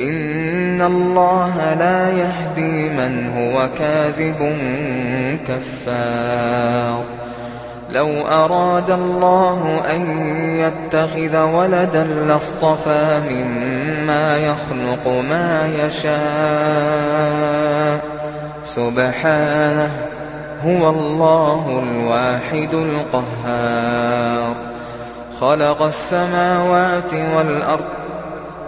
إن الله لا يهدي من هو كاذب كفار. لو أراد الله أن يتخذ ولدا لاصطفى مما يخلق ما يشاء. سبحانه هو الله الواحد القهار. خلق السماوات والأرض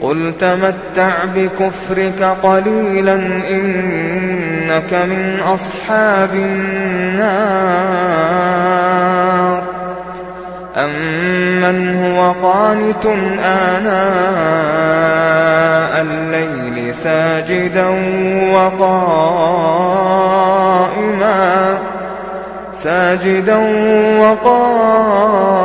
قل تمتع بكفرك قليلا إنك من أصحاب النار أمن هو قانت آناء الليل ساجدا وقائما ساجدا وقائما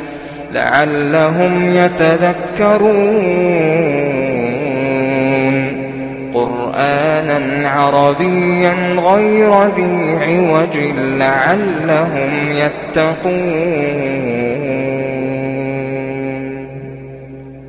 لعلهم يتذكرون. قرآنا عربيا غير ذي عوج لعلهم يتقون.